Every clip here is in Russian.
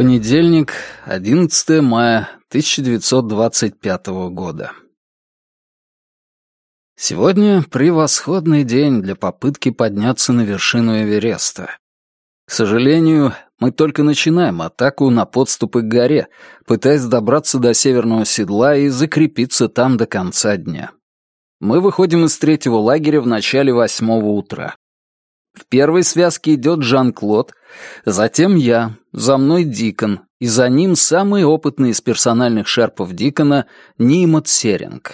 Понедельник, 11 мая 1925 года. Сегодня превосходный день для попытки подняться на вершину Эвереста. К сожалению, мы только начинаем атаку на подступы к горе, пытаясь добраться до северного седла и закрепиться там до конца дня. Мы выходим из третьего лагеря в начале восьмого утра. В первой связке идет Жан-Клод, затем я, за мной Дикон, и за ним самый опытный из персональных шерпов Дикона Нимат Серинг.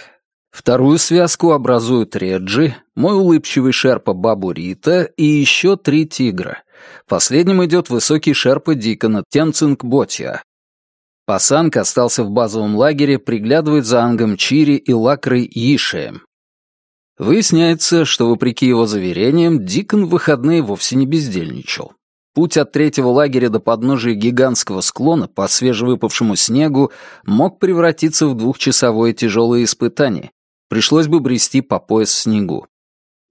Вторую связку образуют Реджи, мой улыбчивый шерпа Бабу Рита и еще три тигра. Последним идет высокий шерпа Дикона Тенцинг Ботья. Пасанг остался в базовом лагере, приглядывает за Ангом Чири и Лакрой Ишеем. Выясняется, что, вопреки его заверениям, Дикон в выходные вовсе не бездельничал. Путь от третьего лагеря до подножия гигантского склона по свежевыпавшему снегу мог превратиться в двухчасовое тяжелое испытание. Пришлось бы брести по пояс снегу.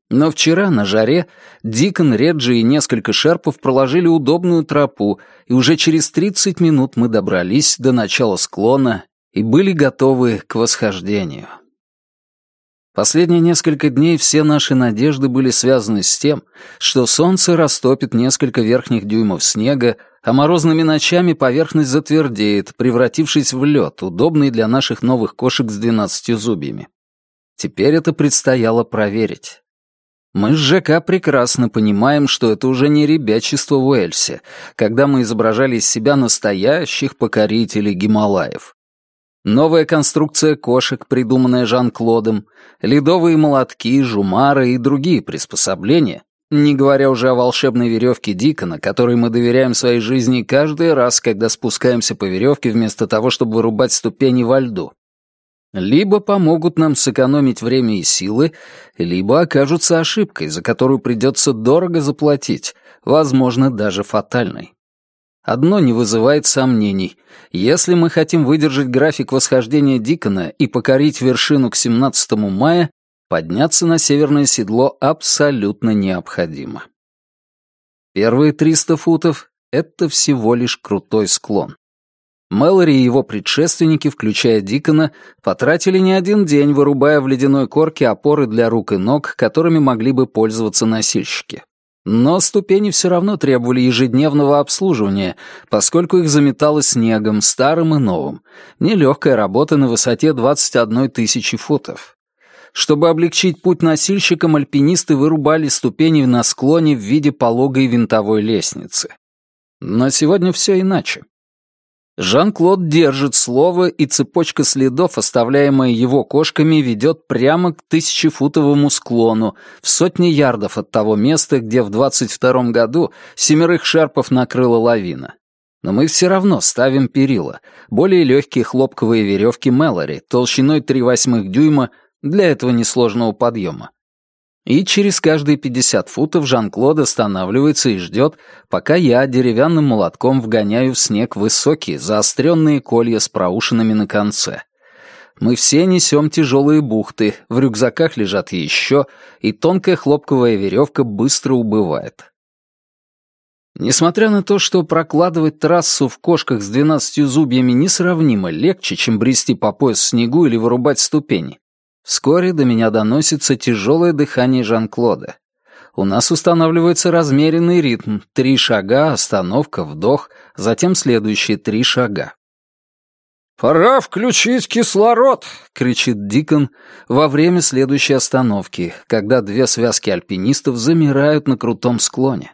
Но вчера на жаре Дикон, Реджи и несколько шерпов проложили удобную тропу, и уже через 30 минут мы добрались до начала склона и были готовы к восхождению. Последние несколько дней все наши надежды были связаны с тем, что солнце растопит несколько верхних дюймов снега, а морозными ночами поверхность затвердеет, превратившись в лед, удобный для наших новых кошек с двенадцатью зубьями. Теперь это предстояло проверить. Мы с ЖК прекрасно понимаем, что это уже не ребячество в когда мы изображали из себя настоящих покорителей Гималаев. Новая конструкция кошек, придуманная Жан-Клодом, ледовые молотки, жумары и другие приспособления, не говоря уже о волшебной веревке Дикона, которой мы доверяем своей жизни каждый раз, когда спускаемся по веревке вместо того, чтобы вырубать ступени во льду. Либо помогут нам сэкономить время и силы, либо окажутся ошибкой, за которую придется дорого заплатить, возможно, даже фатальной. Одно не вызывает сомнений. Если мы хотим выдержать график восхождения Дикона и покорить вершину к 17 мая, подняться на северное седло абсолютно необходимо. Первые 300 футов — это всего лишь крутой склон. Мэлори и его предшественники, включая Дикона, потратили не один день, вырубая в ледяной корке опоры для рук и ног, которыми могли бы пользоваться носильщики. Но ступени все равно требовали ежедневного обслуживания, поскольку их заметало снегом, старым и новым. Нелегкая работа на высоте 21 тысячи футов. Чтобы облегчить путь носильщикам, альпинисты вырубали ступени на склоне в виде пологой винтовой лестницы. Но сегодня все иначе. Жан-Клод держит слово, и цепочка следов, оставляемая его кошками, ведет прямо к тысячефутовому склону, в сотни ярдов от того места, где в 22 году семерых шерпов накрыла лавина. Но мы все равно ставим перила, более легкие хлопковые веревки Мэлори, толщиной 3 восьмых дюйма для этого несложного подъема. И через каждые 50 футов Жан-Клод останавливается и ждет, пока я деревянным молотком вгоняю в снег высокие, заостренные колья с проушинами на конце. Мы все несем тяжелые бухты, в рюкзаках лежат еще, и тонкая хлопковая веревка быстро убывает. Несмотря на то, что прокладывать трассу в кошках с двенадцатью зубьями несравнимо легче, чем брести по пояс в снегу или вырубать ступени, Вскоре до меня доносится тяжелое дыхание Жан-Клода. У нас устанавливается размеренный ритм. Три шага, остановка, вдох, затем следующие три шага. «Пора включить кислород!» — кричит Дикон во время следующей остановки, когда две связки альпинистов замирают на крутом склоне.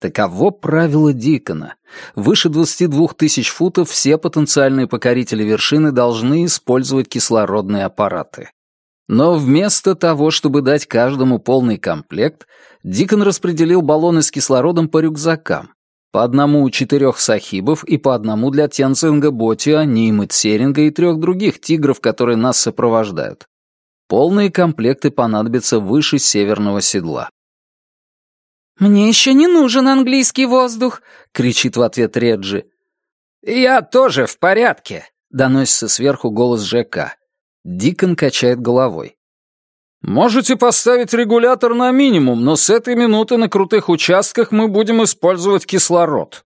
Таково правило Дикона. Выше 22 тысяч футов все потенциальные покорители вершины должны использовать кислородные аппараты. Но вместо того, чтобы дать каждому полный комплект, Дикон распределил баллоны с кислородом по рюкзакам. По одному у четырех сахибов и по одному для Тенцинга, Ботиа, Нимы, Церинга и трех других тигров, которые нас сопровождают. Полные комплекты понадобятся выше северного седла. «Мне еще не нужен английский воздух!» — кричит в ответ Реджи. «Я тоже в порядке!» — доносится сверху голос ЖК. Дикон качает головой. «Можете поставить регулятор на минимум, но с этой минуты на крутых участках мы будем использовать кислород».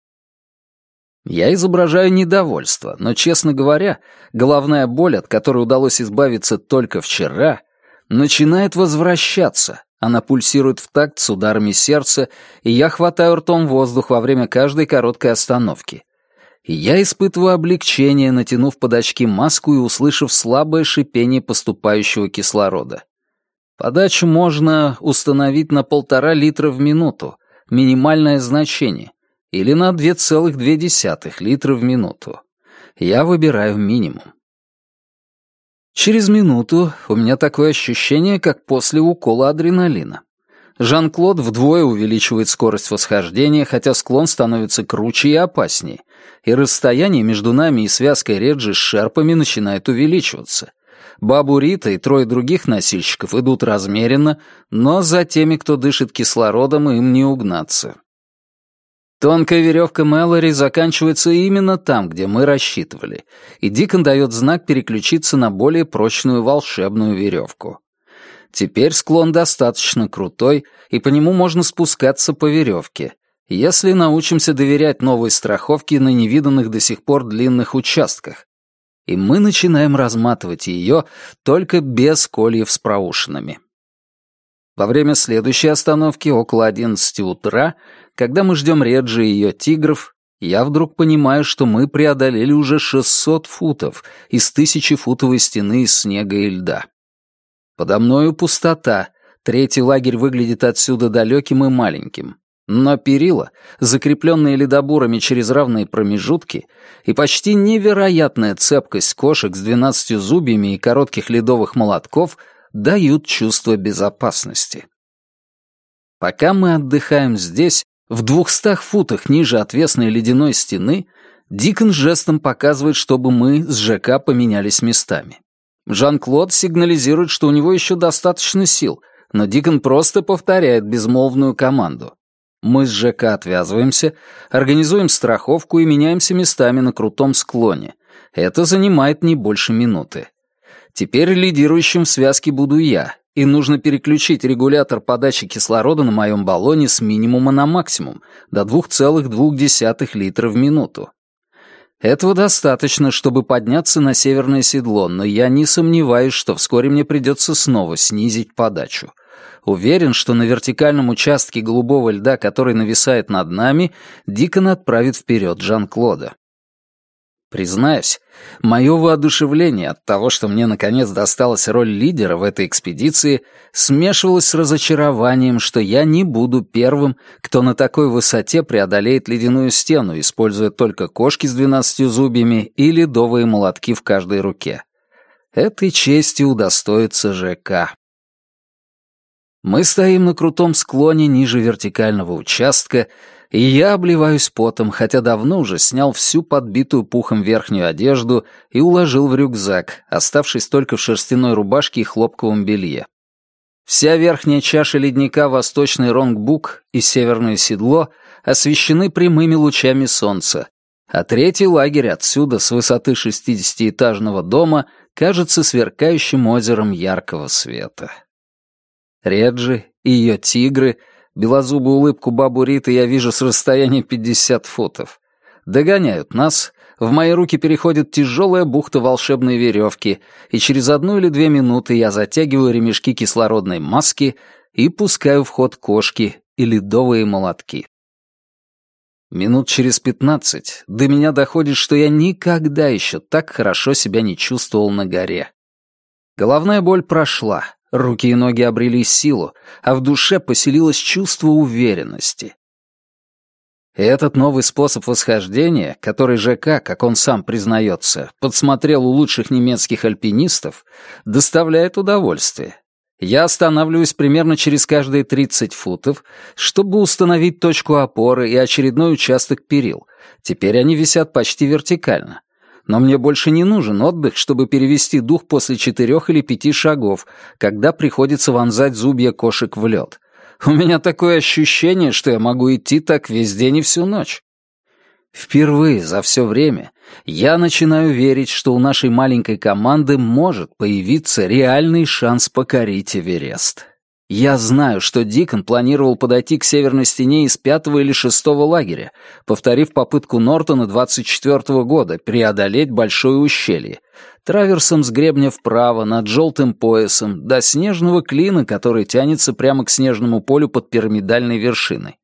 Я изображаю недовольство, но, честно говоря, головная боль, от которой удалось избавиться только вчера, начинает возвращаться. Она пульсирует в такт с ударами сердца, и я хватаю ртом воздух во время каждой короткой остановки. И я испытываю облегчение, натянув под очки маску и услышав слабое шипение поступающего кислорода. Подачу можно установить на полтора литра в минуту, минимальное значение, или на 2,2 литра в минуту. Я выбираю минимум. Через минуту у меня такое ощущение, как после укола адреналина. Жан-Клод вдвое увеличивает скорость восхождения, хотя склон становится круче и опаснее, и расстояние между нами и связкой Реджи с шерпами начинает увеличиваться. Бабу Рита и трое других носильщиков идут размеренно, но за теми, кто дышит кислородом, им не угнаться. Тонкая веревка Мэлори заканчивается именно там, где мы рассчитывали, и Дикон дает знак переключиться на более прочную волшебную веревку. Теперь склон достаточно крутой, и по нему можно спускаться по веревке, если научимся доверять новой страховке на невиданных до сих пор длинных участках. И мы начинаем разматывать ее только без кольев с проушинами. Во время следующей остановки, около 11 утра, когда мы ждем Реджи и ее тигров, я вдруг понимаю, что мы преодолели уже 600 футов из тысячефутовой стены из снега и льда. Подо мною пустота, третий лагерь выглядит отсюда далеким и маленьким. Но перила, закрепленные ледобурами через равные промежутки, и почти невероятная цепкость кошек с двенадцатью зубьями и коротких ледовых молотков дают чувство безопасности. Пока мы отдыхаем здесь, в двухстах футах ниже отвесной ледяной стены Дикон жестом показывает, чтобы мы с ЖК поменялись местами. Жан-Клод сигнализирует, что у него еще достаточно сил, но Дикон просто повторяет безмолвную команду. Мы с ЖК отвязываемся, организуем страховку и меняемся местами на крутом склоне. Это занимает не больше минуты. Теперь лидирующим в связке буду я, и нужно переключить регулятор подачи кислорода на моем баллоне с минимума на максимум, до 2,2 литра в минуту. Этого достаточно, чтобы подняться на северное седло, но я не сомневаюсь, что вскоре мне придется снова снизить подачу. Уверен, что на вертикальном участке голубого льда, который нависает над нами, Дикон отправит вперед Жан-Клода. Признаюсь, мое воодушевление от того, что мне наконец досталась роль лидера в этой экспедиции, смешивалось с разочарованием, что я не буду первым, кто на такой высоте преодолеет ледяную стену, используя только кошки с двенадцатью зубьями и ледовые молотки в каждой руке. Этой чести удостоится ЖК. Мы стоим на крутом склоне ниже вертикального участка, и я обливаюсь потом, хотя давно уже снял всю подбитую пухом верхнюю одежду и уложил в рюкзак, оставшись только в шерстяной рубашке и хлопковом белье. Вся верхняя чаша ледника Восточный Ронгбук и Северное Седло освещены прямыми лучами солнца, а третий лагерь отсюда, с высоты шестидесятиэтажного дома, кажется сверкающим озером яркого света. Реджи и ее тигры — Белозубую улыбку бабу Риты я вижу с расстояния 50 футов. Догоняют нас, в мои руки переходит тяжелая бухта волшебной веревки, и через одну или две минуты я затягиваю ремешки кислородной маски и пускаю в ход кошки и ледовые молотки. Минут через пятнадцать до меня доходит, что я никогда еще так хорошо себя не чувствовал на горе. Головная боль прошла, Руки и ноги обрели силу, а в душе поселилось чувство уверенности. этот новый способ восхождения, который ЖК, как он сам признается, подсмотрел у лучших немецких альпинистов, доставляет удовольствие. Я останавливаюсь примерно через каждые 30 футов, чтобы установить точку опоры и очередной участок перил. Теперь они висят почти вертикально. Но мне больше не нужен отдых, чтобы перевести дух после четырех или пяти шагов, когда приходится вонзать зубья кошек в лед. У меня такое ощущение, что я могу идти так весь день и всю ночь. Впервые за все время я начинаю верить, что у нашей маленькой команды может появиться реальный шанс покорить Эверест. Я знаю, что Дикон планировал подойти к северной стене из пятого или шестого лагеря, повторив попытку Нортона 24-го года преодолеть большое ущелье, траверсом с гребня вправо, над желтым поясом, до снежного клина, который тянется прямо к снежному полю под пирамидальной вершиной.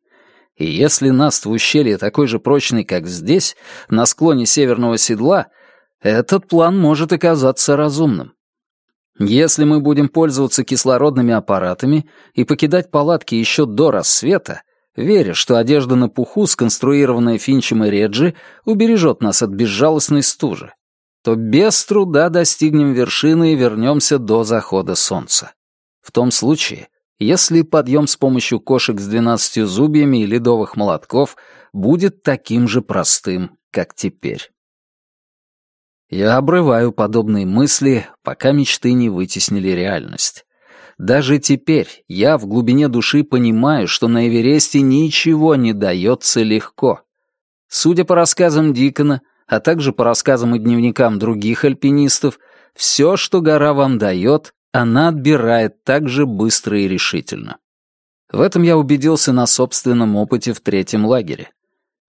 И если наст в ущелье такой же прочный, как здесь, на склоне северного седла, этот план может оказаться разумным. Если мы будем пользоваться кислородными аппаратами и покидать палатки еще до рассвета, веря, что одежда на пуху, сконструированная Финчем и Реджи, убережет нас от безжалостной стужи, то без труда достигнем вершины и вернемся до захода солнца. В том случае, если подъем с помощью кошек с двенадцатью зубьями и ледовых молотков будет таким же простым, как теперь. Я обрываю подобные мысли, пока мечты не вытеснили реальность. Даже теперь я в глубине души понимаю, что на Эвересте ничего не дается легко. Судя по рассказам Дикона, а также по рассказам и дневникам других альпинистов, все, что гора вам дает, она отбирает так же быстро и решительно. В этом я убедился на собственном опыте в третьем лагере.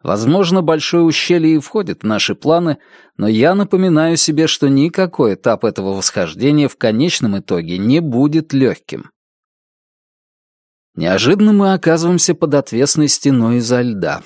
Возможно, большое ущелье и входит в наши планы, но я напоминаю себе, что никакой этап этого восхождения в конечном итоге не будет легким. Неожиданно мы оказываемся под отвесной стеной изо льда.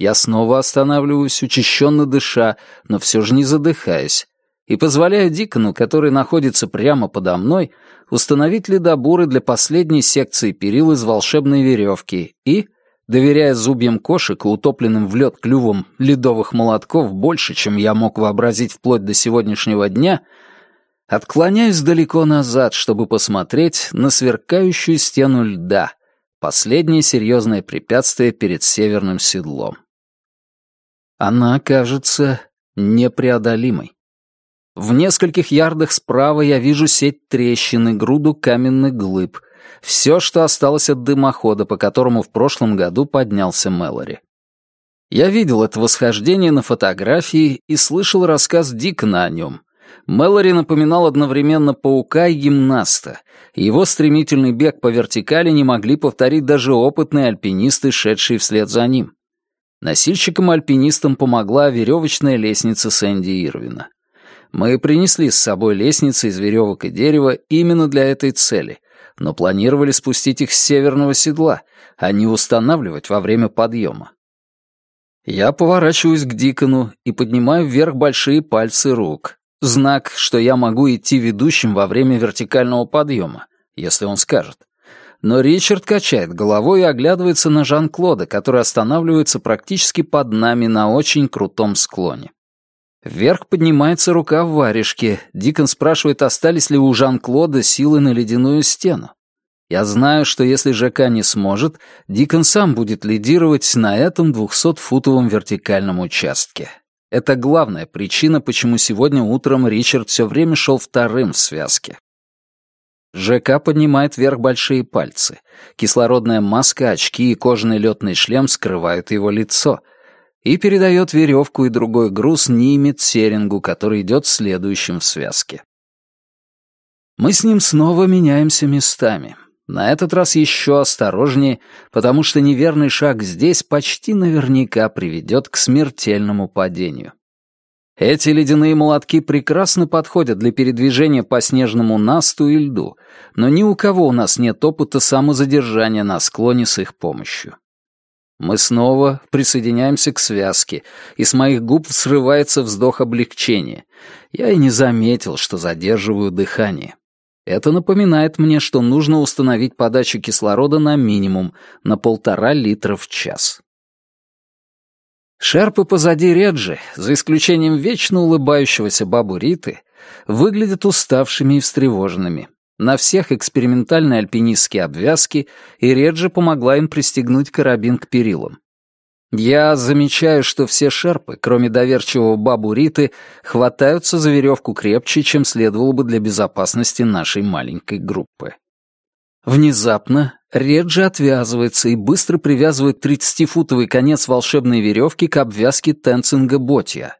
Я снова останавливаюсь, учащенно дыша, но все же не задыхаясь, и позволяю Дикону, который находится прямо подо мной, установить ледобуры для последней секции перил из волшебной веревки и доверяя зубьям кошек и утопленным в лед клювом ледовых молотков больше, чем я мог вообразить вплоть до сегодняшнего дня, отклоняюсь далеко назад, чтобы посмотреть на сверкающую стену льда, последнее серьезное препятствие перед северным седлом. Она кажется непреодолимой. В нескольких ярдах справа я вижу сеть трещин и груду каменных глыб — все, что осталось от дымохода, по которому в прошлом году поднялся Мэлори. Я видел это восхождение на фотографии и слышал рассказ Дикона о нем. Мэлори напоминал одновременно паука и гимнаста. Его стремительный бег по вертикали не могли повторить даже опытные альпинисты, шедшие вслед за ним. Носильщикам-альпинистам помогла веревочная лестница Сэнди Ирвина. Мы принесли с собой лестницы из веревок и дерева именно для этой цели — но планировали спустить их с северного седла, а не устанавливать во время подъема. Я поворачиваюсь к Дикону и поднимаю вверх большие пальцы рук. Знак, что я могу идти ведущим во время вертикального подъема, если он скажет. Но Ричард качает головой и оглядывается на Жан-Клода, который останавливается практически под нами на очень крутом склоне. Вверх поднимается рука в варежке. Дикон спрашивает, остались ли у Жан-Клода силы на ледяную стену. Я знаю, что если ЖК не сможет, Дикон сам будет лидировать на этом двухсотфутовом вертикальном участке. Это главная причина, почему сегодня утром Ричард все время шел вторым в связке. ЖК поднимает вверх большие пальцы. Кислородная маска, очки и кожаный летный шлем скрывают его лицо — и передает веревку и другой груз Нимит Серингу, который идет следующим в связке. Мы с ним снова меняемся местами. На этот раз еще осторожнее, потому что неверный шаг здесь почти наверняка приведет к смертельному падению. Эти ледяные молотки прекрасно подходят для передвижения по снежному насту и льду, но ни у кого у нас нет опыта самозадержания на склоне с их помощью. Мы снова присоединяемся к связке, и с моих губ срывается вздох облегчения. Я и не заметил, что задерживаю дыхание. Это напоминает мне, что нужно установить подачу кислорода на минимум, на полтора литра в час. Шерпы позади Реджи, за исключением вечно улыбающегося бабу Риты, выглядят уставшими и встревоженными. На всех экспериментальные альпинистские обвязки, и Реджи помогла им пристегнуть карабин к перилам. Я замечаю, что все шерпы, кроме доверчивого бабу Риты, хватаются за веревку крепче, чем следовало бы для безопасности нашей маленькой группы. Внезапно Реджи отвязывается и быстро привязывает 30-футовый конец волшебной веревки к обвязке Тенцинга Ботья.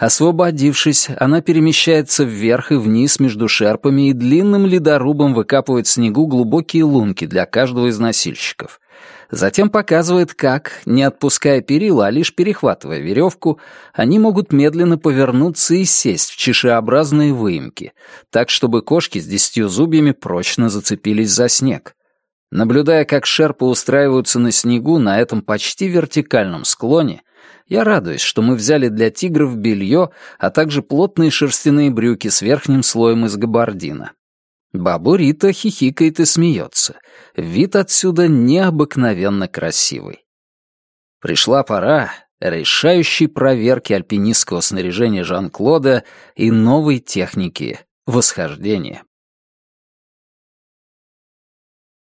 Освободившись, она перемещается вверх и вниз между шерпами и длинным ледорубом выкапывает в снегу глубокие лунки для каждого из носильщиков. Затем показывает, как, не отпуская перила, а лишь перехватывая веревку, они могут медленно повернуться и сесть в чешеобразные выемки, так, чтобы кошки с десятью зубьями прочно зацепились за снег. Наблюдая, как шерпы устраиваются на снегу на этом почти вертикальном склоне, я радуюсь, что мы взяли для тигров белье, а также плотные шерстяные брюки с верхним слоем из габардина. Бабу Рита хихикает и смеется. Вид отсюда необыкновенно красивый. Пришла пора решающей проверки альпинистского снаряжения Жан-Клода и новой техники восхождения.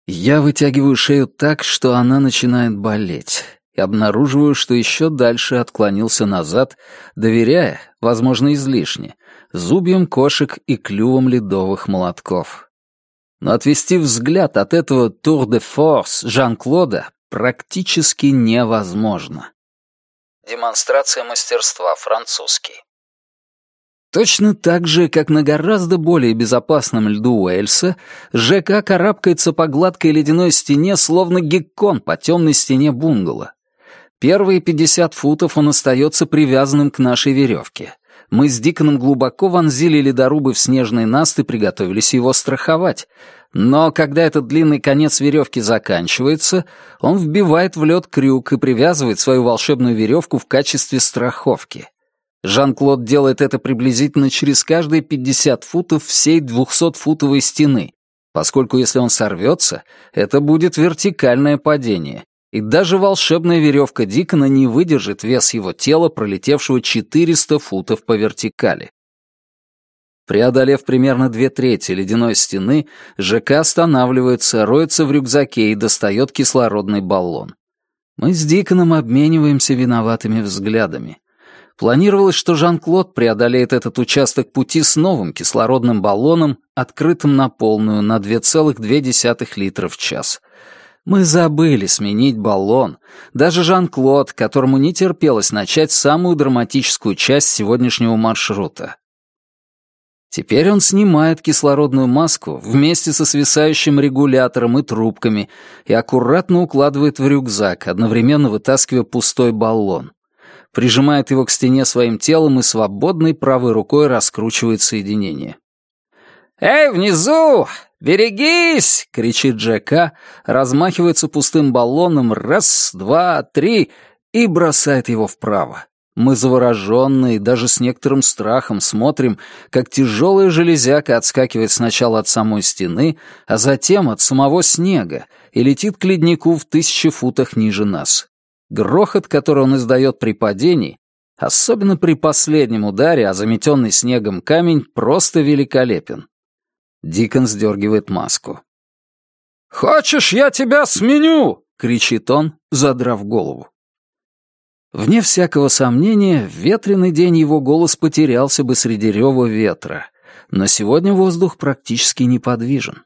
Я вытягиваю шею так, что она начинает болеть и обнаруживаю, что еще дальше отклонился назад, доверяя, возможно, излишне, зубьям кошек и клювам ледовых молотков. Но отвести взгляд от этого тур де форс Жан-Клода практически невозможно. Демонстрация мастерства французский. Точно так же, как на гораздо более безопасном льду Уэльса, ЖК карабкается по гладкой ледяной стене, словно геккон по темной стене бунгало. Первые 50 футов он остается привязанным к нашей веревке. Мы с Диконом глубоко вонзили ледорубы в снежный наст и приготовились его страховать. Но когда этот длинный конец веревки заканчивается, он вбивает в лед крюк и привязывает свою волшебную веревку в качестве страховки. Жан-Клод делает это приблизительно через каждые 50 футов всей 200-футовой стены, поскольку если он сорвется, это будет вертикальное падение, и даже волшебная веревка Дикона не выдержит вес его тела, пролетевшего 400 футов по вертикали. Преодолев примерно две трети ледяной стены, ЖК останавливается, роется в рюкзаке и достает кислородный баллон. Мы с Диконом обмениваемся виноватыми взглядами. Планировалось, что Жан-Клод преодолеет этот участок пути с новым кислородным баллоном, открытым на полную на 2,2 литра в час — мы забыли сменить баллон. Даже Жан-Клод, которому не терпелось начать самую драматическую часть сегодняшнего маршрута. Теперь он снимает кислородную маску вместе со свисающим регулятором и трубками и аккуратно укладывает в рюкзак, одновременно вытаскивая пустой баллон. Прижимает его к стене своим телом и свободной правой рукой раскручивает соединение. «Эй, внизу! «Берегись!» — кричит Джека, размахивается пустым баллоном раз, два, три и бросает его вправо. Мы завороженные, даже с некоторым страхом смотрим, как тяжелая железяка отскакивает сначала от самой стены, а затем от самого снега и летит к леднику в тысячи футах ниже нас. Грохот, который он издает при падении, особенно при последнем ударе, а заметенный снегом камень, просто великолепен. Дикон сдергивает маску. «Хочешь, я тебя сменю?» — кричит он, задрав голову. Вне всякого сомнения, в ветреный день его голос потерялся бы среди рева ветра, но сегодня воздух практически неподвижен.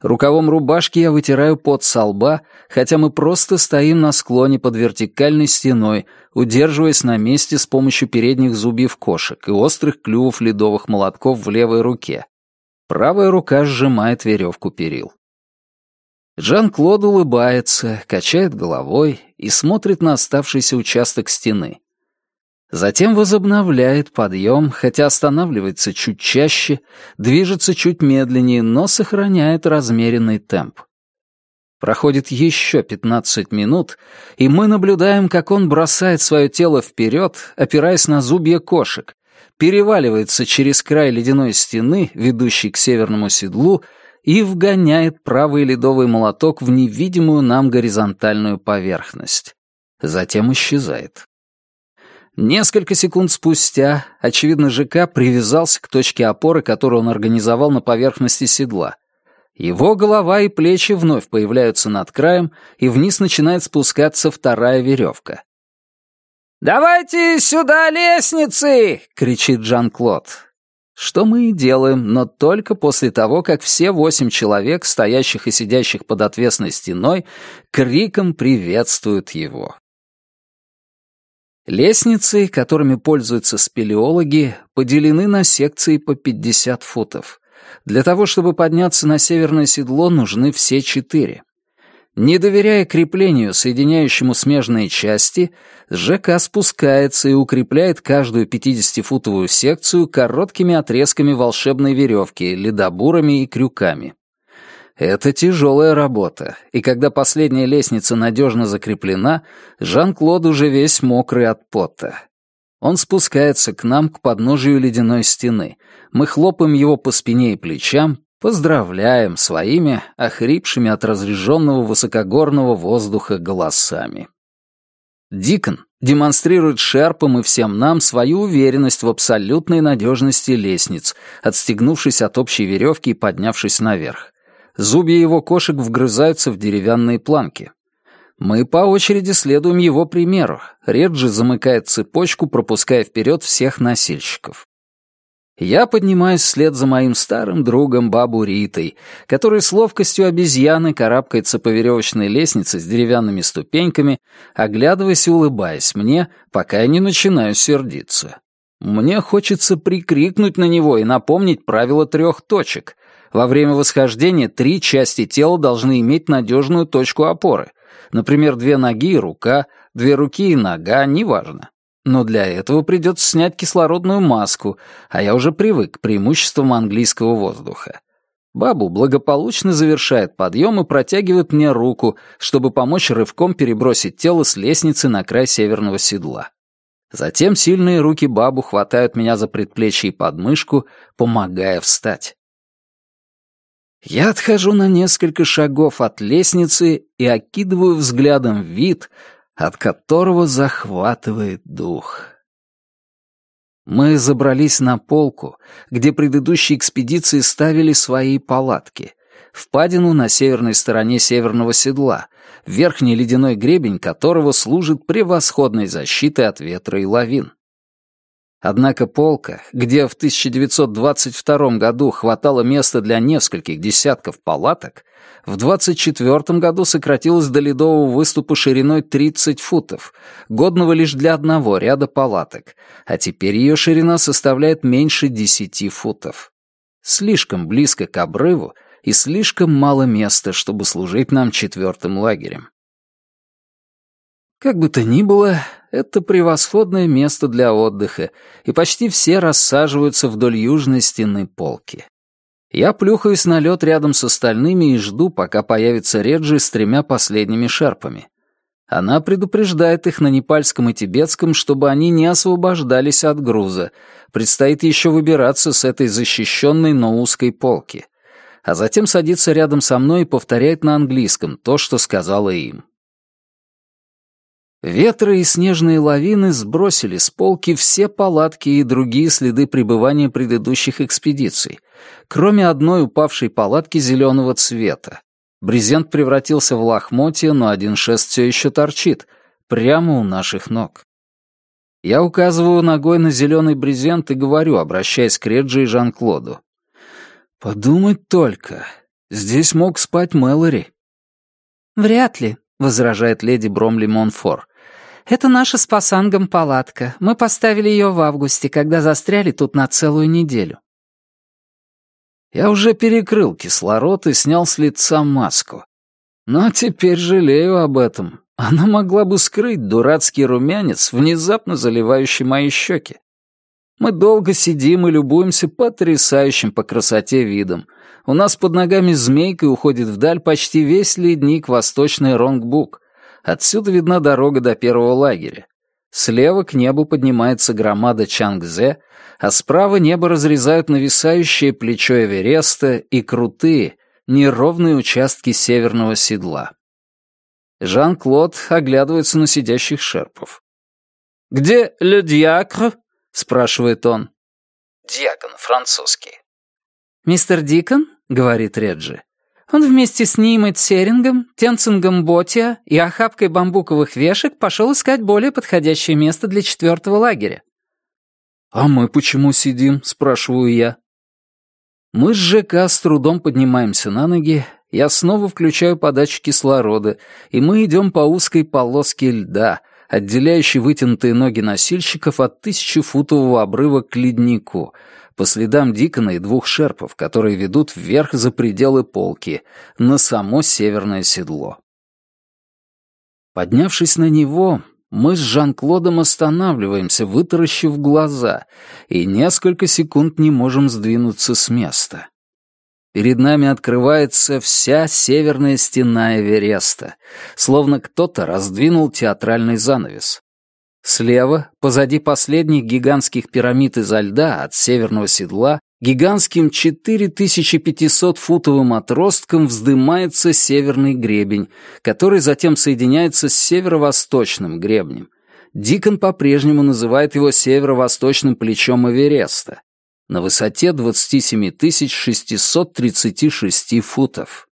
Рукавом рубашки я вытираю пот со лба, хотя мы просто стоим на склоне под вертикальной стеной, удерживаясь на месте с помощью передних зубьев кошек и острых клювов ледовых молотков в левой руке, Правая рука сжимает веревку перил. Жан-Клод улыбается, качает головой и смотрит на оставшийся участок стены. Затем возобновляет подъем, хотя останавливается чуть чаще, движется чуть медленнее, но сохраняет размеренный темп. Проходит еще 15 минут, и мы наблюдаем, как он бросает свое тело вперед, опираясь на зубья кошек, переваливается через край ледяной стены, ведущей к северному седлу, и вгоняет правый ледовый молоток в невидимую нам горизонтальную поверхность. Затем исчезает. Несколько секунд спустя, очевидно, ЖК привязался к точке опоры, которую он организовал на поверхности седла. Его голова и плечи вновь появляются над краем, и вниз начинает спускаться вторая веревка. «Давайте сюда лестницы!» — кричит Жан-Клод. Что мы и делаем, но только после того, как все восемь человек, стоящих и сидящих под отвесной стеной, криком приветствуют его. Лестницы, которыми пользуются спелеологи, поделены на секции по 50 футов. Для того, чтобы подняться на северное седло, нужны все четыре. Не доверяя креплению, соединяющему смежные части, ЖК спускается и укрепляет каждую 50-футовую секцию короткими отрезками волшебной веревки, ледобурами и крюками. Это тяжелая работа, и когда последняя лестница надежно закреплена, Жан-Клод уже весь мокрый от пота. Он спускается к нам к подножию ледяной стены. Мы хлопаем его по спине и плечам, поздравляем своими, охрипшими от разреженного высокогорного воздуха голосами. Дикон демонстрирует шерпам и всем нам свою уверенность в абсолютной надежности лестниц, отстегнувшись от общей веревки и поднявшись наверх. Зубья его кошек вгрызаются в деревянные планки. Мы по очереди следуем его примеру. Реджи замыкает цепочку, пропуская вперед всех носильщиков. Я поднимаюсь вслед за моим старым другом бабу Ритой, который с ловкостью обезьяны карабкается по веревочной лестнице с деревянными ступеньками, оглядываясь и улыбаясь мне, пока я не начинаю сердиться. Мне хочется прикрикнуть на него и напомнить правило трех точек. Во время восхождения три части тела должны иметь надежную точку опоры. Например, две ноги и рука, две руки и нога, неважно. Но для этого придется снять кислородную маску, а я уже привык к преимуществам английского воздуха. Бабу благополучно завершает подъем и протягивает мне руку, чтобы помочь рывком перебросить тело с лестницы на край северного седла. Затем сильные руки бабу хватают меня за предплечье и подмышку, помогая встать. Я отхожу на несколько шагов от лестницы и окидываю взглядом вид, от которого захватывает дух. Мы забрались на полку, где предыдущие экспедиции ставили свои палатки, впадину на северной стороне северного седла, верхний ледяной гребень которого служит превосходной защитой от ветра и лавин. Однако полка, где в 1922 году хватало места для нескольких десятков палаток, в 1924 году сократилась до ледового выступа шириной 30 футов, годного лишь для одного ряда палаток, а теперь ее ширина составляет меньше 10 футов. Слишком близко к обрыву и слишком мало места, чтобы служить нам четвертым лагерем. Как бы то ни было, это превосходное место для отдыха, и почти все рассаживаются вдоль южной стены полки. Я плюхаюсь на лед рядом с остальными и жду, пока появится Реджи с тремя последними шерпами. Она предупреждает их на непальском и тибетском, чтобы они не освобождались от груза. Предстоит еще выбираться с этой защищенной, но узкой полки. А затем садится рядом со мной и повторяет на английском то, что сказала им. Ветры и снежные лавины сбросили с полки все палатки и другие следы пребывания предыдущих экспедиций, кроме одной упавшей палатки зеленого цвета. Брезент превратился в лохмотье, но один шест все еще торчит, прямо у наших ног. Я указываю ногой на зеленый брезент и говорю, обращаясь к Реджи и Жан-Клоду. «Подумать только, здесь мог спать Мэлори». «Вряд ли», — возражает леди Бромли Монфор. «Это наша с пасангом палатка. Мы поставили ее в августе, когда застряли тут на целую неделю». Я уже перекрыл кислород и снял с лица маску. Но теперь жалею об этом. Она могла бы скрыть дурацкий румянец, внезапно заливающий мои щеки. Мы долго сидим и любуемся потрясающим по красоте видом — у нас под ногами змейкой уходит вдаль почти весь ледник восточный Ронгбук. Отсюда видна дорога до первого лагеря. Слева к небу поднимается громада Чангзе, а справа небо разрезают нависающее плечо Эвереста и крутые, неровные участки северного седла. Жан-Клод оглядывается на сидящих шерпов. «Где ле диакр?» — спрашивает он. «Диакон, французский». «Мистер Дикон?» — говорит Реджи. Он вместе с ним и Церингом, Тенцингом Ботия и охапкой бамбуковых вешек пошел искать более подходящее место для четвертого лагеря. «А мы почему сидим?» — спрашиваю я. Мы с ЖК с трудом поднимаемся на ноги, я снова включаю подачу кислорода, и мы идем по узкой полоске льда, отделяющий вытянутые ноги носильщиков от тысячефутового обрыва к леднику, по следам Дикона и двух шерпов, которые ведут вверх за пределы полки, на само северное седло. Поднявшись на него, мы с Жан-Клодом останавливаемся, вытаращив глаза, и несколько секунд не можем сдвинуться с места. Перед нами открывается вся северная стена Эвереста, словно кто-то раздвинул театральный занавес. Слева, позади последних гигантских пирамид изо льда от северного седла, гигантским 4500-футовым отростком вздымается северный гребень, который затем соединяется с северо-восточным гребнем. Дикон по-прежнему называет его северо-восточным плечом Эвереста, на высоте 27 636 футов.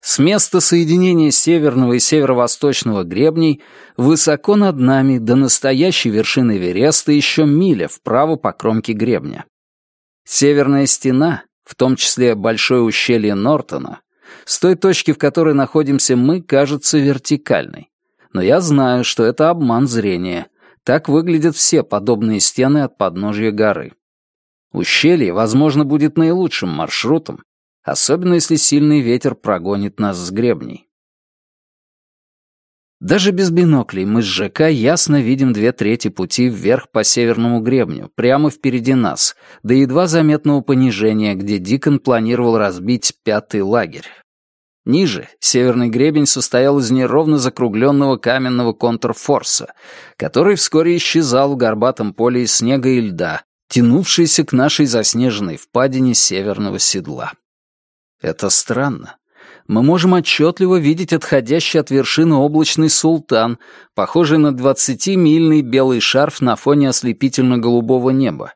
С места соединения северного и северо-восточного гребней высоко над нами до настоящей вершины Вереста еще миля вправо по кромке гребня. Северная стена, в том числе большое ущелье Нортона, с той точки, в которой находимся мы, кажется вертикальной. Но я знаю, что это обман зрения. Так выглядят все подобные стены от подножья горы. Ущелье, возможно, будет наилучшим маршрутом, особенно если сильный ветер прогонит нас с гребней. Даже без биноклей мы с ЖК ясно видим две трети пути вверх по северному гребню, прямо впереди нас, до едва заметного понижения, где Дикон планировал разбить пятый лагерь. Ниже северный гребень состоял из неровно закругленного каменного контрфорса, который вскоре исчезал в горбатом поле из снега и льда, тянувшийся к нашей заснеженной впадине северного седла. Это странно. Мы можем отчетливо видеть отходящий от вершины облачный султан, похожий на двадцатимильный белый шарф на фоне ослепительно-голубого неба,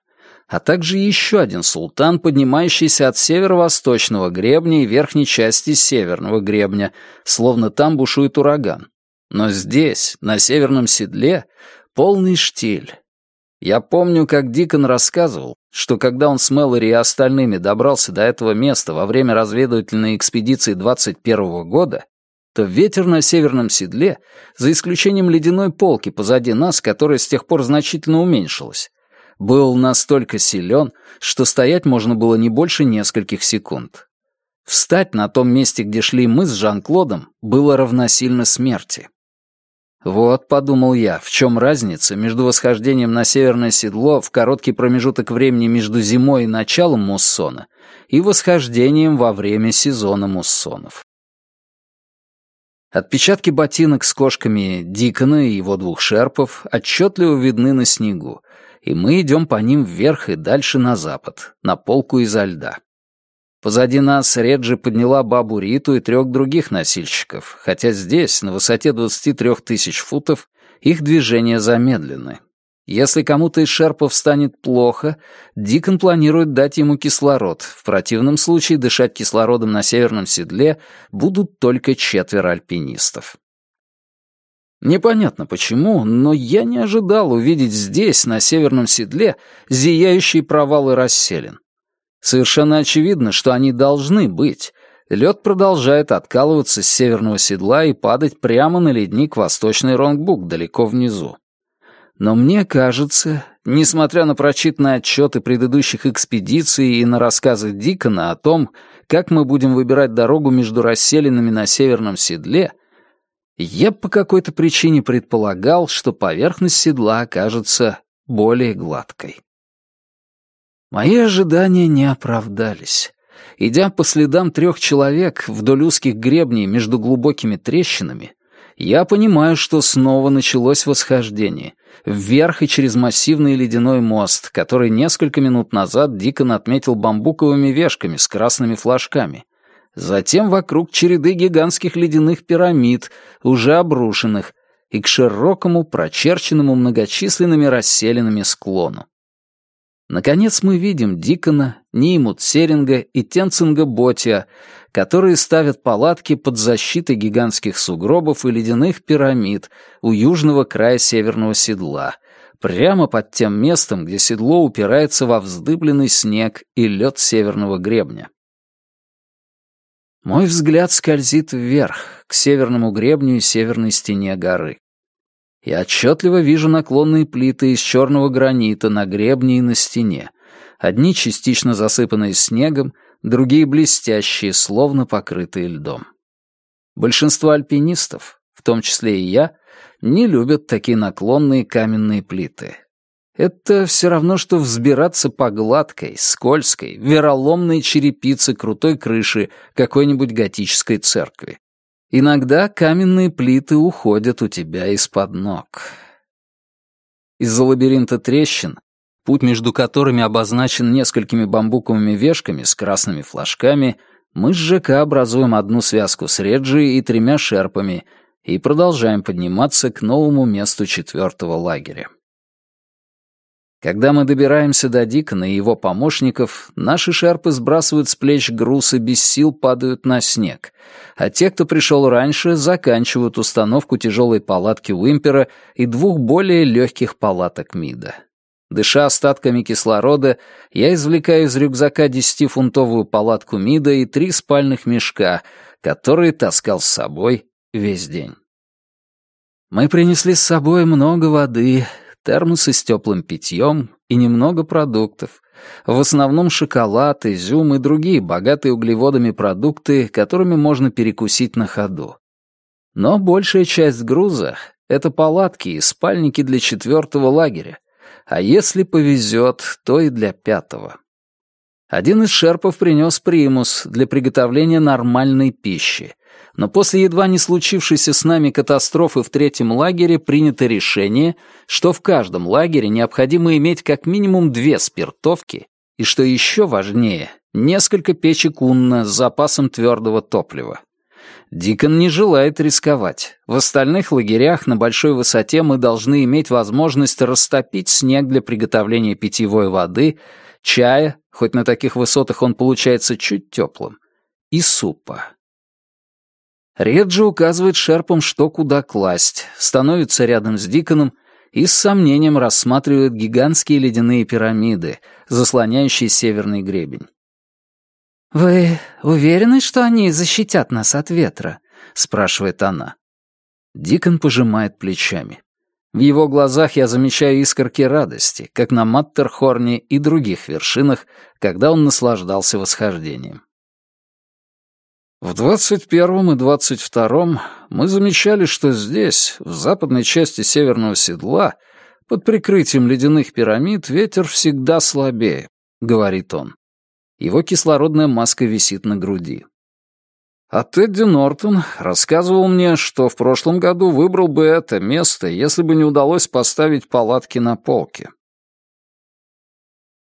а также еще один султан, поднимающийся от северо-восточного гребня и верхней части северного гребня, словно там бушует ураган. Но здесь, на северном седле, полный штиль, я помню, как Дикон рассказывал, что когда он с Мэлори и остальными добрался до этого места во время разведывательной экспедиции 21 года, то ветер на северном седле, за исключением ледяной полки позади нас, которая с тех пор значительно уменьшилась, был настолько силен, что стоять можно было не больше нескольких секунд. Встать на том месте, где шли мы с Жан-Клодом, было равносильно смерти. Вот, подумал я, в чем разница между восхождением на северное седло в короткий промежуток времени между зимой и началом муссона и восхождением во время сезона муссонов. Отпечатки ботинок с кошками Дикона и его двух шерпов отчетливо видны на снегу, и мы идем по ним вверх и дальше на запад, на полку изо льда. Позади нас Реджи подняла бабу Риту и трех других носильщиков, хотя здесь, на высоте 23 тысяч футов, их движения замедлены. Если кому-то из шерпов станет плохо, Дикон планирует дать ему кислород. В противном случае дышать кислородом на северном седле будут только четверо альпинистов. Непонятно почему, но я не ожидал увидеть здесь, на северном седле, зияющие провалы расселин. Совершенно очевидно, что они должны быть. Лед продолжает откалываться с северного седла и падать прямо на ледник Восточный Ронгбук далеко внизу. Но мне кажется, несмотря на прочитанные отчеты предыдущих экспедиций и на рассказы Дикона о том, как мы будем выбирать дорогу между расселенными на северном седле, я по какой-то причине предполагал, что поверхность седла окажется более гладкой. Мои ожидания не оправдались. Идя по следам трех человек вдоль узких гребней между глубокими трещинами, я понимаю, что снова началось восхождение, вверх и через массивный ледяной мост, который несколько минут назад Дикон отметил бамбуковыми вешками с красными флажками. Затем вокруг череды гигантских ледяных пирамид, уже обрушенных, и к широкому, прочерченному многочисленными расселенными склону. Наконец мы видим Дикона, Нимут Серинга и Тенцинга Ботия, которые ставят палатки под защитой гигантских сугробов и ледяных пирамид у южного края северного седла, прямо под тем местом, где седло упирается во вздыбленный снег и лед северного гребня. Мой взгляд скользит вверх, к северному гребню и северной стене горы. Я отчетливо вижу наклонные плиты из черного гранита на гребне и на стене. Одни частично засыпанные снегом, другие блестящие, словно покрытые льдом. Большинство альпинистов, в том числе и я, не любят такие наклонные каменные плиты. Это все равно, что взбираться по гладкой, скользкой, вероломной черепице крутой крыши какой-нибудь готической церкви. Иногда каменные плиты уходят у тебя из-под ног. Из-за лабиринта трещин, путь между которыми обозначен несколькими бамбуковыми вешками с красными флажками, мы с ЖК образуем одну связку с Реджи и тремя шерпами и продолжаем подниматься к новому месту четвертого лагеря. Когда мы добираемся до Дикона и его помощников, наши шерпы сбрасывают с плеч груз и без сил падают на снег, а те, кто пришел раньше, заканчивают установку тяжелой палатки Уимпера и двух более легких палаток Мида. Дыша остатками кислорода, я извлекаю из рюкзака десятифунтовую палатку Мида и три спальных мешка, которые таскал с собой весь день. Мы принесли с собой много воды, термосы с теплым питьем и немного продуктов. В основном шоколад, изюм и другие богатые углеводами продукты, которыми можно перекусить на ходу. Но большая часть груза — это палатки и спальники для четвертого лагеря, а если повезет, то и для пятого. Один из шерпов принес примус для приготовления нормальной пищи, но после едва не случившейся с нами катастрофы в третьем лагере принято решение, что в каждом лагере необходимо иметь как минимум две спиртовки и, что еще важнее, несколько печек унна с запасом твердого топлива. Дикон не желает рисковать. В остальных лагерях на большой высоте мы должны иметь возможность растопить снег для приготовления питьевой воды, чая, хоть на таких высотах он получается чуть теплым, и супа. Реджи указывает шерпам, что куда класть, становится рядом с Диконом и с сомнением рассматривает гигантские ледяные пирамиды, заслоняющие северный гребень. «Вы уверены, что они защитят нас от ветра?» — спрашивает она. Дикон пожимает плечами. В его глазах я замечаю искорки радости, как на Маттерхорне и других вершинах, когда он наслаждался восхождением. В 21 и 22 мы замечали, что здесь, в западной части северного седла, под прикрытием ледяных пирамид, ветер всегда слабее, говорит он. Его кислородная маска висит на груди. А Тедди Нортон рассказывал мне, что в прошлом году выбрал бы это место, если бы не удалось поставить палатки на полке.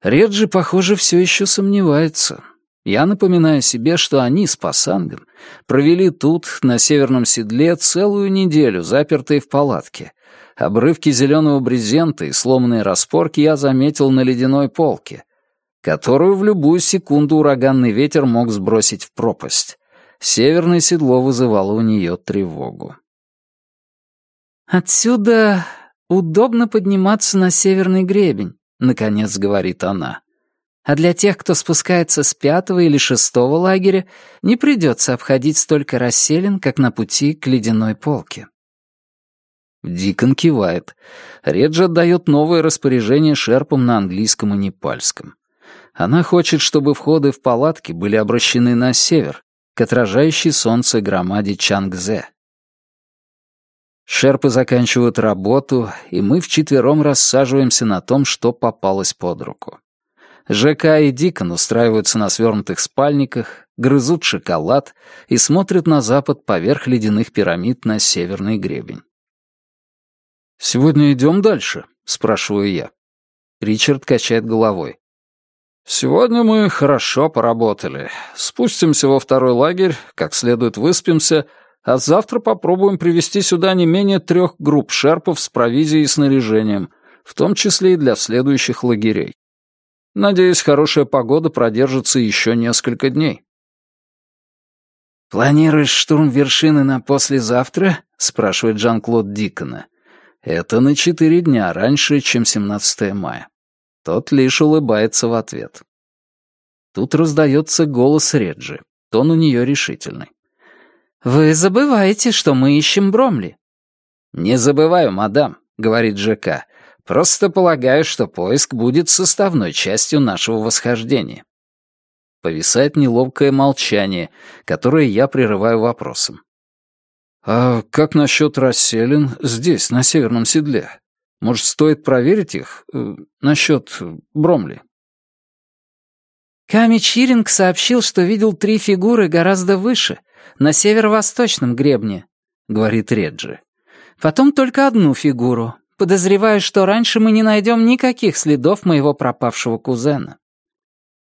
Реджи, похоже, все еще сомневается. Я напоминаю себе, что они с Пасангом провели тут, на северном седле, целую неделю, запертые в палатке. Обрывки зеленого брезента и сломанные распорки я заметил на ледяной полке, которую в любую секунду ураганный ветер мог сбросить в пропасть. Северное седло вызывало у нее тревогу. «Отсюда удобно подниматься на северный гребень», — наконец говорит она. А для тех, кто спускается с пятого или шестого лагеря, не придется обходить столько расселен, как на пути к ледяной полке. Дикон кивает. Реджи отдает новое распоряжение шерпам на английском и непальском. Она хочет, чтобы входы в палатки были обращены на север, к отражающей солнце громаде Чангзе. Шерпы заканчивают работу, и мы вчетвером рассаживаемся на том, что попалось под руку. ЖК и Дикон устраиваются на свернутых спальниках, грызут шоколад и смотрят на запад поверх ледяных пирамид на северный гребень. «Сегодня идем дальше?» — спрашиваю я. Ричард качает головой. «Сегодня мы хорошо поработали. Спустимся во второй лагерь, как следует выспимся, а завтра попробуем привести сюда не менее трех групп шерпов с провизией и снаряжением, в том числе и для следующих лагерей. Надеюсь, хорошая погода продержится еще несколько дней. «Планируешь штурм вершины на послезавтра?» — спрашивает Жан-Клод Дикона. «Это на четыре дня раньше, чем 17 мая». Тот лишь улыбается в ответ. Тут раздается голос Реджи. Тон у нее решительный. «Вы забываете, что мы ищем Бромли». «Не забываю, мадам», — говорит ЖК, «просто полагаю, что поиск будет составной частью нашего восхождения». Повисает неловкое молчание, которое я прерываю вопросом. «А как насчет расселин здесь, на северном седле? Может, стоит проверить их? Э, насчет Бромли?» Ками Чиринг сообщил, что видел три фигуры гораздо выше, на северо-восточном гребне, — говорит Реджи. Потом только одну фигуру. Подозреваю, что раньше мы не найдем никаких следов моего пропавшего кузена.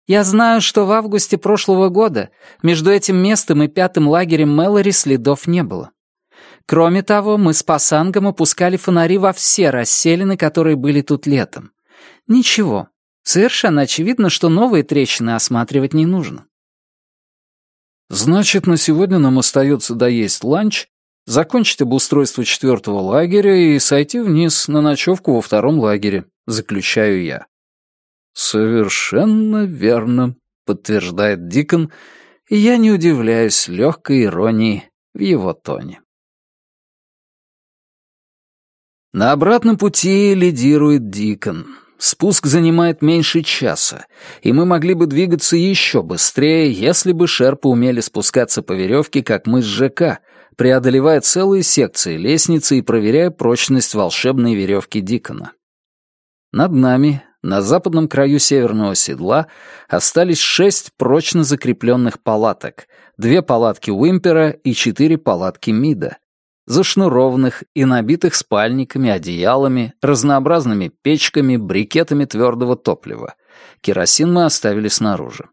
Я знаю, что в августе прошлого года между этим местом и пятым лагерем Мэлори следов не было. Кроме того, мы с Пасангом опускали фонари во все расселины, которые были тут летом. Ничего, Совершенно очевидно, что новые трещины осматривать не нужно. Значит, на сегодня нам остается доесть ланч, закончить обустройство четвертого лагеря и сойти вниз на ночевку во втором лагере, заключаю я. Совершенно верно, подтверждает Дикон, и я не удивляюсь легкой иронии в его тоне. На обратном пути лидирует Дикон. Спуск занимает меньше часа, и мы могли бы двигаться еще быстрее, если бы шерпы умели спускаться по веревке, как мы с ЖК, преодолевая целые секции лестницы и проверяя прочность волшебной веревки Дикона. Над нами, на западном краю северного седла, остались шесть прочно закрепленных палаток, две палатки Уимпера и четыре палатки Мида, зашнурованных и набитых спальниками, одеялами, разнообразными печками, брикетами твердого топлива. Керосин мы оставили снаружи.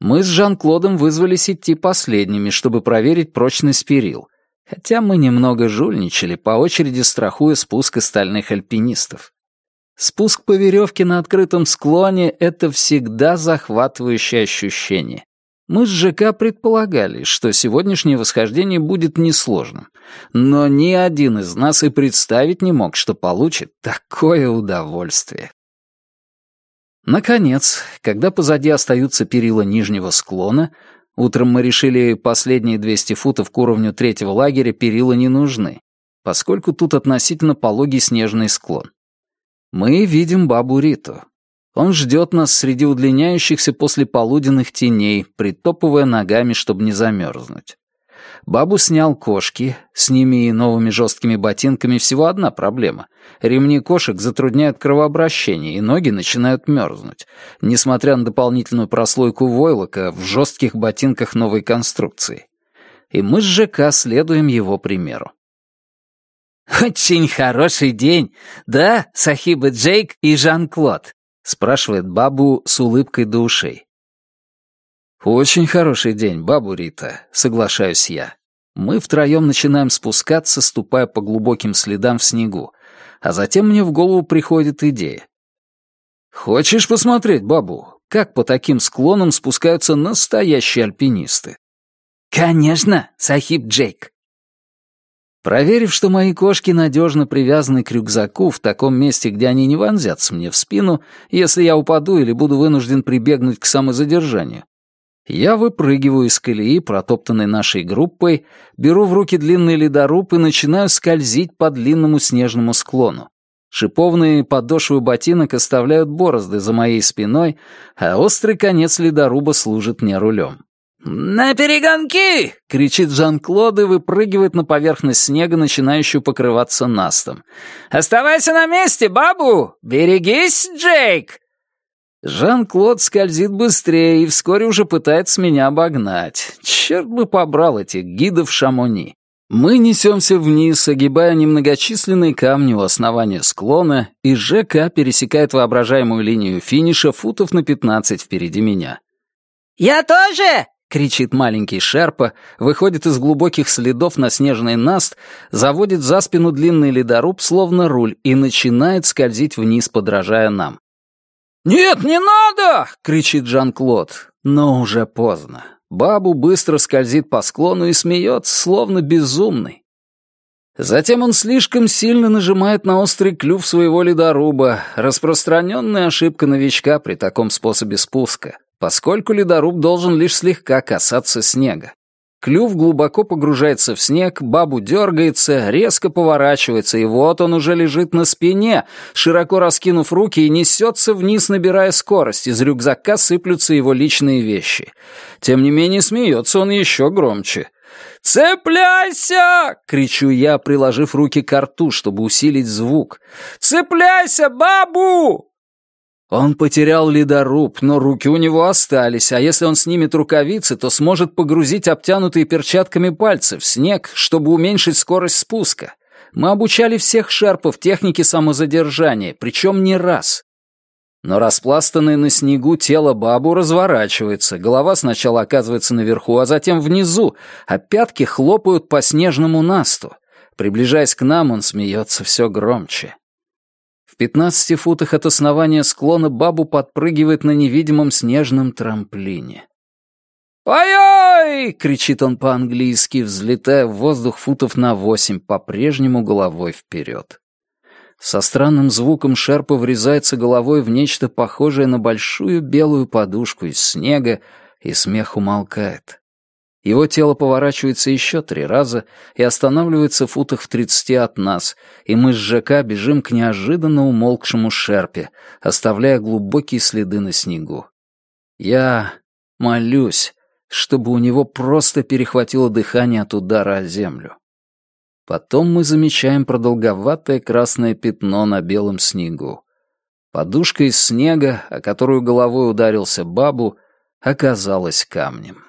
Мы с Жан-Клодом вызвались идти последними, чтобы проверить прочность перил, хотя мы немного жульничали, по очереди страхуя спуск остальных альпинистов. Спуск по веревке на открытом склоне — это всегда захватывающее ощущение. Мы с ЖК предполагали, что сегодняшнее восхождение будет несложным, но ни один из нас и представить не мог, что получит такое удовольствие. Наконец, когда позади остаются перила нижнего склона, утром мы решили последние 200 футов к уровню третьего лагеря перила не нужны, поскольку тут относительно пологий снежный склон. Мы видим бабу Риту, он ждет нас среди удлиняющихся после полуденных теней, притопывая ногами, чтобы не замерзнуть. Бабу снял кошки, с ними и новыми жесткими ботинками всего одна проблема. Ремни кошек затрудняют кровообращение, и ноги начинают мерзнуть, несмотря на дополнительную прослойку войлока в жестких ботинках новой конструкции. И мы с ЖК следуем его примеру. «Очень хороший день, да, Сахиба Джейк и Жан-Клод?» спрашивает бабу с улыбкой до ушей. «Очень хороший день, бабу Рита», — соглашаюсь я. Мы втроем начинаем спускаться, ступая по глубоким следам в снегу, а затем мне в голову приходит идея. «Хочешь посмотреть, бабу, как по таким склонам спускаются настоящие альпинисты?» «Конечно, Сахиб Джейк», Проверив, что мои кошки надежно привязаны к рюкзаку в таком месте, где они не вонзятся мне в спину, если я упаду или буду вынужден прибегнуть к самозадержанию, я выпрыгиваю из колеи, протоптанной нашей группой, беру в руки длинный ледоруб и начинаю скользить по длинному снежному склону. Шиповные подошвы ботинок оставляют борозды за моей спиной, а острый конец ледоруба служит мне рулем. «На перегонки!» — кричит Жан-Клод и выпрыгивает на поверхность снега, начинающую покрываться настом. «Оставайся на месте, бабу! Берегись, Джейк!» Жан-Клод скользит быстрее и вскоре уже пытается меня обогнать. Черт бы побрал этих гидов Шамони. Мы несемся вниз, огибая немногочисленные камни у основания склона, и ЖК пересекает воображаемую линию финиша футов на 15 впереди меня. «Я тоже!» — кричит маленький Шерпа, выходит из глубоких следов на снежный наст, заводит за спину длинный ледоруб, словно руль, и начинает скользить вниз, подражая нам. «Нет, не надо!» — кричит Жан-Клод. Но уже поздно. Бабу быстро скользит по склону и смеется, словно безумный. Затем он слишком сильно нажимает на острый клюв своего ледоруба, распространенная ошибка новичка при таком способе спуска поскольку ледоруб должен лишь слегка касаться снега. Клюв глубоко погружается в снег, бабу дергается, резко поворачивается, и вот он уже лежит на спине, широко раскинув руки и несется вниз, набирая скорость. Из рюкзака сыплются его личные вещи. Тем не менее, смеется он еще громче. «Цепляйся!» — кричу я, приложив руки к рту, чтобы усилить звук. «Цепляйся, бабу!» Он потерял ледоруб, но руки у него остались, а если он снимет рукавицы, то сможет погрузить обтянутые перчатками пальцы в снег, чтобы уменьшить скорость спуска. Мы обучали всех шерпов технике самозадержания, причем не раз. Но распластанное на снегу тело бабу разворачивается, голова сначала оказывается наверху, а затем внизу, а пятки хлопают по снежному насту. Приближаясь к нам, он смеется все громче. В пятнадцати футах от основания склона бабу подпрыгивает на невидимом снежном трамплине. «Ой-ой!» — кричит он по-английски, взлетая в воздух футов на восемь, по-прежнему головой вперед. Со странным звуком Шерпа врезается головой в нечто похожее на большую белую подушку из снега, и смех умолкает. Его тело поворачивается еще три раза и останавливается в футах в тридцати от нас, и мы с ЖК бежим к неожиданно умолкшему шерпе, оставляя глубокие следы на снегу. Я молюсь, чтобы у него просто перехватило дыхание от удара о землю. Потом мы замечаем продолговатое красное пятно на белом снегу. Подушка из снега, о которую головой ударился бабу, оказалась камнем.